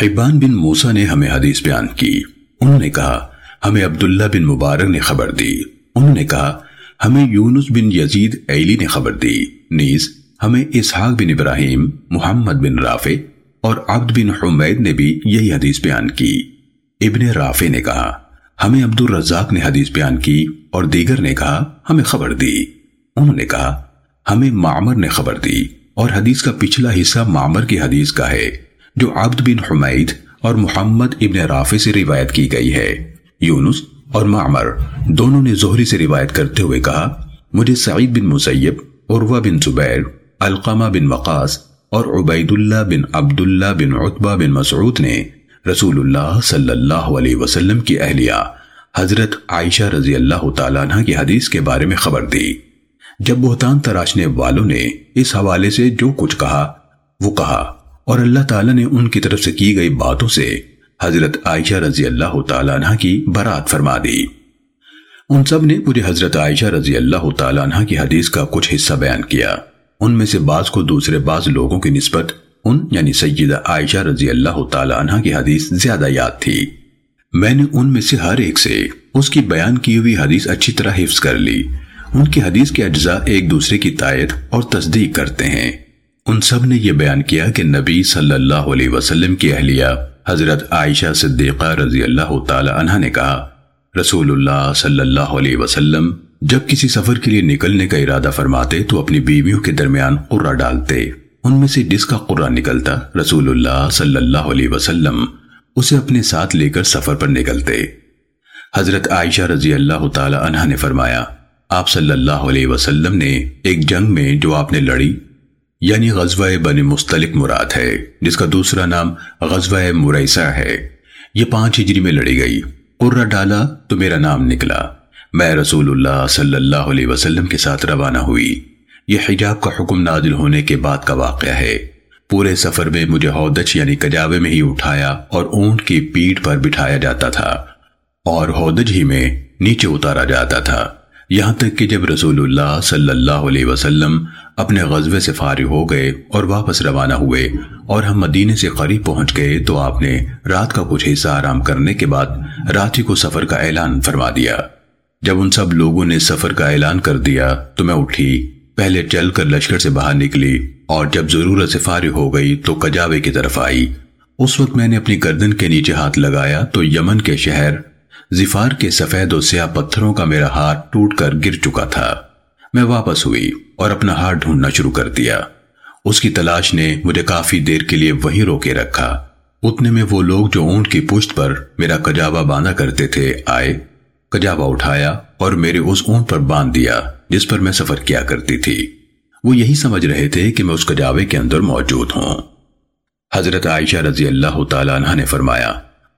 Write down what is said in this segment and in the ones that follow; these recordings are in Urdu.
حبان بن موسیٰ نے ہمیں حدیث بیان کی۔ انہوں نے کہا، ہمیں عبداللہ بن مبارک نے خبر دی۔ انہوں نے کہا، ہمیں یونس بن یزید ایلی نے خبر دی۔ نیز، ہمیں اسحاق بن ابراہیم، محمد بن رافع اور عبد بن حمید نے بھی یہی حدیث بیان کی۔ ابن رافع نے کہا، ہمیں عبد الرزاق نے حدیث بیان کی اور دیگر نے کہا، ہمیں خبر دی۔ انہوں نے کہا، ہمیں معمر نے خبر دی اور حدیث کا پچھلا حصہ معمر کی جو عبد بن حمید اور محمد ابن رافع سے روایت کی گئی ہے۔ یونس اور معمر دونوں نے زہری سے روایت کرتے ہوئے کہا، مجھے سعید بن مسیب، عروہ بن زبیر القامہ بن وقاص اور عبید بن عبداللہ بن عطبہ بن مسعود نے رسول اللہ صلی اللہ علیہ وسلم کی اہلیہ حضرت عائشہ رضی اللہ تعالیٰ عنہ کی حدیث کے بارے میں خبر دی۔ جب بہتان تراشنے والوں نے اس اور اللہ تعالیٰ نے ان کی طرف سے کی گئی باتوں سے حضرت عائشہ رضی اللہ تعالیٰ عنہ کی برات فرما دی۔ ان سب نے مجھے حضرت عائشہ رضی اللہ تعالیٰ عنہ کی حدیث کا کچھ حصہ بیان کیا۔ ان میں سے بعض کو دوسرے بعض لوگوں کی نسبت ان یعنی سیدہ عائشہ رضی اللہ تعالیٰ عنہ کی حدیث زیادہ یاد تھی۔ میں نے ان میں سے ہر ایک سے اس کی بیان کی ہوئی حدیث اچھی طرح حفظ کر لی۔ ان کی حدیث کے اجزاء ایک دوسرے کی تائید اور تصدیق کرتے ہیں۔ ان سب نے یہ بیان کیا کہ نبی صلی اللہ علیہ وسلم کی اہلیہ حضرت عائشہ صدیقہ رضی اللہ تعالی عنہ نے کہا، رسول اللہ صلی اللہ علیہ وسلم جب کسی سفر کے لیے نکلنے کا ارادہ فرماتے تو اپنی بیویوں کے درمیان قرہ ڈالتے۔ ان میں سے جس کا قرہ نکلتا، رسول اللہ صلی اللہ علیہ وسلم اسے اپنے ساتھ لے کر سفر پر نکلتے حضرت عائشہ رضی اللہ تعالی عنہ نے فرمایا آپ صلی اللہ علیہ وسلم نے ایک جنگ میں جو آپ نے لڑی یعنی غزوہ بن مستلق مراد ہے، جس کا دوسرا نام غزوہ مریسہ ہے۔ یہ پانچ ہجری میں لڑی گئی۔ قرہ ڈالا تو میرا نام نکلا۔ میں رسول اللہ صلی اللہ علیہ وسلم کے ساتھ روانہ ہوئی۔ یہ حجاب کا حکم نازل ہونے کے بعد کا واقعہ ہے پورے سفر میں مجھے ہودج یعنی کجاوے میں ہی اٹھایا اور اونٹ کی پیٹ پر بٹھایا جاتا تھا اور ہودج ہی میں نیچے اتارا جاتا تھا یہاں تک کہ جب رسول اللہ صلی اللہ علیہ وسلم اپنے غزوے سے فارغ ہو گئے اور واپس روانہ ہوئے اور ہم مدینے سے قریب پہنچ گئے تو آپ نے رات کا کچھ حصہ آرام کرنے کے بعد رات ہی کو سفر کا اعلان فرما دیا۔ جب ان سب لوگوں نے سفر کا اعلان کر دیا تو میں اٹھی پہلے چل کر لشکر سے باہر نکلی اور جب ضرورت سے فارغ ہو گئی تو کجاوے کی طرف آئی اس وقت میں نے اپنی گردن کے نیچے ہاتھ لگایا تو یمن کے شہر زفار کے سفید و سیاہ پتھروں کا میرا ہاتھ ٹوٹ کر گر چکا تھا۔ میں واپس ہوئی اور اپنا ہاتھ ڈھونڈنا شروع کر دیا۔ اس کی تلاش نے مجھے کافی دیر کے لیے وہیں روکے رکھا۔ اتنے میں وہ لوگ جو اونٹ کی پشت پر میرا کجاوا باندھا کرتے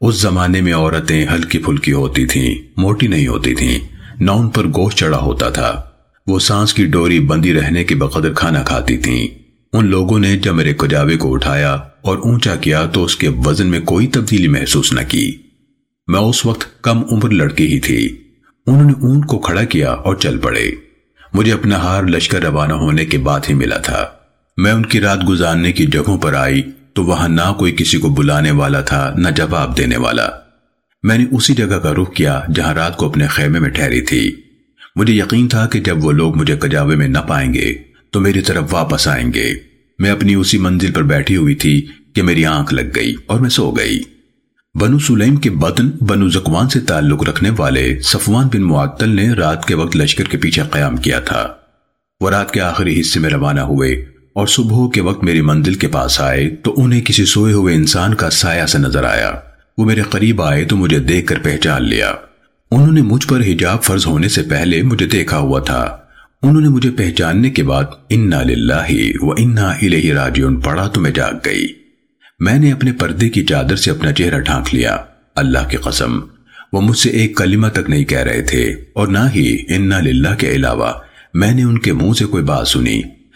تھے آئے کجاوا اٹھایا اور میرے اس اونٹ پر باندھ دیا جس پر میں سفر کیا کرتی تھی وہ یہی سمجھ رہے تھے کہ میں اس کجاوے کے اندر موجود ہوں حضرت عائشہ رضی اللہ تعالیٰ عنہ نے فرمایا اس زمانے میں عورتیں ہلکی پھلکی ہوتی تھیں، موٹی نہیں ہوتی تھیں، نہ ان پر گوشت چڑھا ہوتا تھا۔ وہ سانس کی ڈوری بندی رہنے کے بقدر کھانا کھاتی تھیں۔ ان لوگوں نے جب میرے کجاوے کو اٹھایا اور اونچا کیا تو اس کے وزن میں کوئی تبدیلی محسوس نہ کی میں اس وقت کم عمر لڑکی ہی تھی انہوں نے اونٹ کو کھڑا کیا اور چل پڑے مجھے اپنا ہار لشکر روانہ ہونے کے بعد ہی ملا تھا میں ان کی رات گزارنے کی جگہوں پر آئی تو وہاں نہ کوئی کسی کو بلانے والا تھا، نہ جواب دینے والا۔ میں نے اسی جگہ کا رخ کیا جہاں رات کو اپنے خیمے میں ٹھہری تھی۔ مجھے یقین تھا کہ جب وہ لوگ مجھے کجاوے میں نہ پائیں گے، تو میری طرف واپس آئیں گے۔ میں اپنی اسی منزل پر بیٹھی ہوئی تھی کہ میری آنکھ لگ گئی اور میں سو گئی بنو سلیم کے بدن بنو زکوان سے تعلق رکھنے والے صفوان بن معطل نے رات کے وقت لشکر کے پیچھے قیام کیا تھا۔ وہ رات کے آخری حصے میں روانہ ہوئے اور صبح کے وقت میری منزل کے پاس آئے تو انہیں کسی سوئے ہوئے انسان کا سایہ سے نظر آیا وہ میرے قریب آئے تو مجھے دیکھ کر پہچان لیا انہوں نے مجھ پر حجاب فرض ہونے سے پہلے مجھے دیکھا ہوا تھا انہوں نے مجھے پہچاننے کے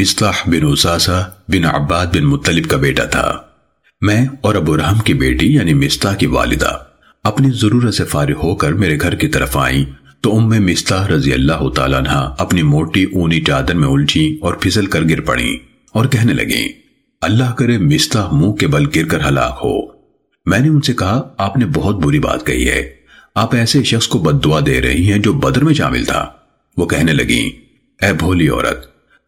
جگہ بنا لی تھیں اور ضروریات سے فراغت کے معاملے میں ہمارا طریقہ ابتدائی عربوں کا سا تھا ہمیں پردہ دار جگہ اپنے گھروں یعنی رہائشی حجروں کے پاس بنانے سے اذیت ہوتی تھی میں اور مستح کی ماں چل پڑی وہ ابو رحم بن مطلب بن عبد مناف کی بیٹی تھی ان کی والدہ سخر بن عامر کی بیٹی اور حضرت ابو بکر صدیق رضی اللہ تعالیٰ عنہ کی خالہ تھی اور ان کا بیٹا مستح بن اساسا بن عباد بن مطلب کا بیٹا تھا۔ میں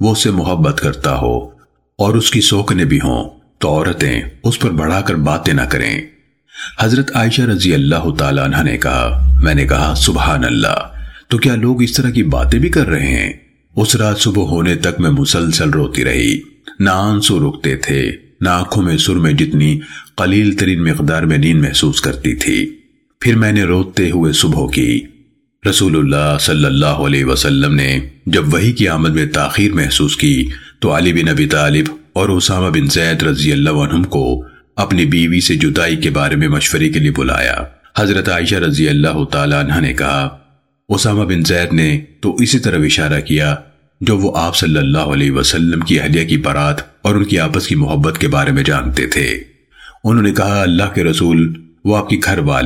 چلی جاؤں حضرت عائشہ رضی اللہ تعالیٰ عنہ نے کہا میں اس وقت یہ چاہتی تھی کہ ان دونوں یعنی والدین کی طرف سے خبر کے بارے میں تیقن حاصل کر لوں رسول اللہ صلی اللہ علیہ وسلم نے مجھے اجازت دے دی میں اپنے والدین کے ہاں آ گئی اور اپنی والدہ سے کہا امی لوگ کیا باتیں کر رہے ہیں تو انہوں نے کہا بیٹی اس معاملے کو اپنے لیے تکلیف کا ذریعہ نہ بناؤ اللہ کی قسم ایسا نہ ہونے کے برابر ہے کہ کسی مرد کے ہاں کوئی خوبصورت بیوی ہو وہ اس سے محبت کرتا ہو اور اس کی سوکنے بھی ہوں تو عورتیں اس پر بڑھا کر باتیں نہ کریں حضرت عائشہ رضی اللہ تعالیٰ عنہ نے کہا میں نے کہا سبحان اللہ تو کیا لوگ اس طرح کی باتیں بھی کر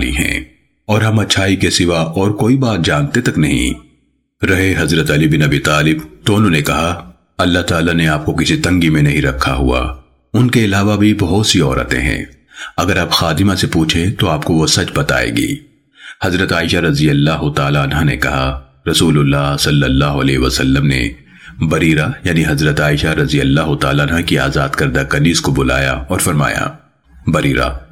رہے ہیں اس رات صبح ہونے تک میں مسلسل روتی رہی نہ آنسو رکتے تھے نہ آنکھوں میں سر میں جتنی قلیل ترین مقدار میں نیند محسوس کرتی تھی پھر میں نے روتے ہوئے صبح کی رسول اللہ صلی اللہ علیہ وسلم نے جب وہی کی آمد میں تاخیر محسوس کی تو علی بن ابی طالب اور اسامہ بن زید رضی اللہ عنہم کو اپنی بیوی سے جدائی کے بارے میں مشورے کے لیے بلایا حضرت عائشہ رضی اللہ تعالیٰ عنہ نے کہا اسامہ بن زید نے تو اسی طرح اشارہ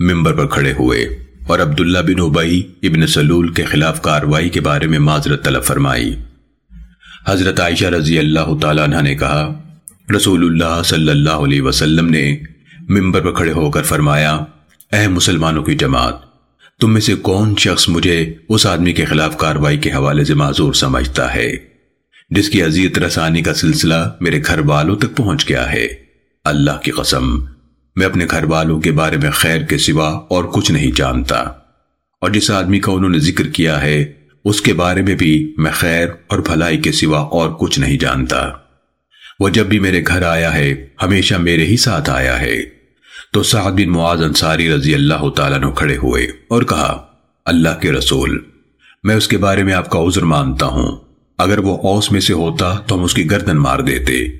آپ کو وہ سچ بتائے گی حضرت عائشہ رضی اللہ تعالیٰ عنہ نے کہا، رسول اللہ صلی اللہ علیہ وسلم نے بریرہ یعنی حضرت عائشہ رضی اللہ تعالیٰ عنہ کی آزاد کردہ کنیز کو بلایا اور فرمایا بریرہ تم نے کبھی کوئی ایسی چیز دیکھی جس سے تمہیں عائشہ کے بارے میں شک ہوا ہو بریرہ نے کہا اس ذات کی قسم جس نے آپ کو حق کے ساتھ مبعوث کیا ہے ان کے خلاف میں نے اس سے زیادہ کبھی کوئی ایسی بات نہیں دیکھی جس کا میں ان پر عیب لگاؤں کہ وہ ایک نو عمر لڑکی ہیں اپنے گھر والوں کا آٹا گندہ چھوڑ کر سو جاتی ہیں اور بکری آ کر اسے کھا لیتی ہے۔ حضرت عائشہ رضی اللہ تعالیٰ نے کہا رسول اللہ صلی اللہ علیہ وسلم ممبر پر کھڑے ہوئے اور عبداللہ بن عبی ابن سلول کے خلاف کاروائی کے بارے میں معذرت طلب فرمائی حضرت عائشہ رضی اللہ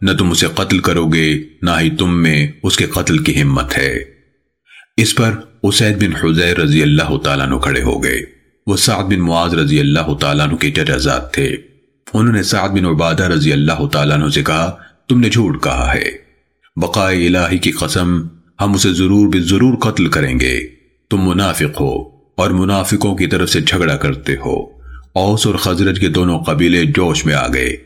کیا ہے اس کے بارے میں بھی میں خیر اور بھلائی کے سوا اور کچھ نہیں جانتا وہ جب بھی میرے گھر آیا ہے ہمیشہ میرے ہی ساتھ آیا ہے تو سعد بن معاذ انصاری رضی اللہ تعالیٰ نے کھڑے ہوئے اور کہا اللہ کے رسول میں اس کے بارے میں آپ کا عذر مانتا ہوں اگر وہ اوس میں سے ہوتا تو ہم اس کی گردن مار دیتے اور اگر وہ ہمارے برادر قبیلے خزرت میں سے ہے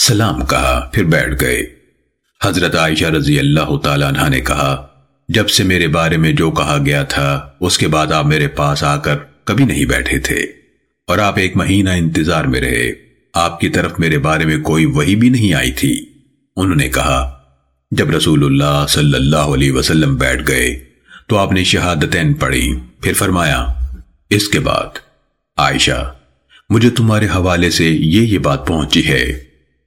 ہو گئے۔ رسول اللہ صلی اللہ علیہ وسلم ممبر پہ ہی کھڑے تھے آپ مسلسل انہیں دھیما کرتے رہے یہاں تک کہ وہ خاموش ہو گئے اور آپ صلی اللہ علیہ وسلم بھی خاموش ہو گئے حضرت عائشہ رضی اللہ تعالیٰ عنہ نے کہا میں وہ سارا دن روتی رہی نہ آنسو تھمتے تھے نہ آنکھوں میں نیند کا سرما ہی لگا سکتی تھی پھر اگلی رات بھی میں روتی رہی نہ آنسو تھمتے تھے نہ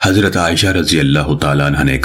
نے اپنی ماں سے کہا آپ میری طرف سے رسول اللہ صلی اللہ علیہ وسلم کو جواب دیں انہوں نے بھی وہی کہا واللہ میں نہیں جانتی کہ میں رسول اللہ صلی اللہ علیہ وسلم سے کیا کہوں تو میں نے جبکہ اس وقت میں کم عمر لڑکی ہی تھی زیادہ قرآن مجید یاد نہیں تھا خود جواب دیتے ہوئے کہا اللہ کی قسم میں نے یہ بات جان لی ہے کہ آپ لوگوں نے اس بات کو بارہا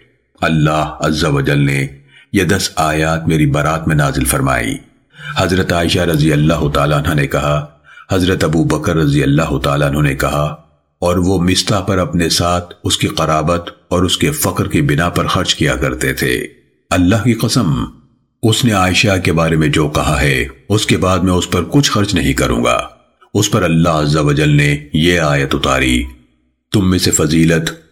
ضرور رکھتی تھی کہ رسول اللہ صلی اللہ علیہ وسلم سوتے ہوئے کوئی خواب دیکھیں گے جس کے ذریعے سے اللہ مجھے بری فرما دے گا حضرت عائشہ رضی اللہ تعالیٰ عنہ نے کہا اللہ کی قسم رسول اللہ صلی اللہ علیہ وسلم اپنی جگہ سے نہیں اٹھے تھے نہ بھی گھر والوں میں سے کوئی باہر نکلا تھا کہ اللہ عز و جل نے اپنے نبی پر وہی نازل فرما دی وہی کے وقت آپ جس طرح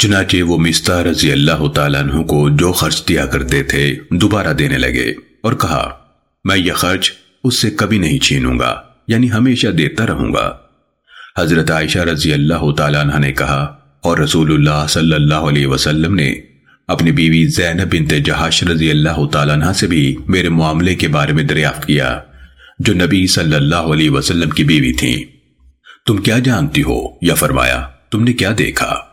ماں نے مجھ سے کہا کھڑی ہو کر ان کے پاس جاؤ تو میں نے کہا نہ میں کھڑی ہو کر آپ کی طرف جاؤں گی نہ اللہ کے سوا کسی کا شکر ادا کروں گی وہی ہے جس نے میری برات نازل فرمائی حضرت عائشہ رضی اللہ تعالیٰ عنہ نے کہا اللہ عز و جل نے دس آیات نازل فرمائی جو لوگ بہتان لے کر آئے وہ تمہیں میں سے گرو ہے تم اسے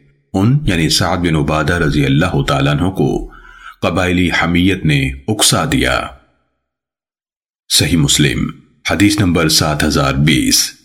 یعنی بکر صدیق رضی اللہ تعالیٰ عنہ نے فرمایا اللہ کی قسم میں یقیناً یہ بات پسند کرتا ہوں کہ اللہ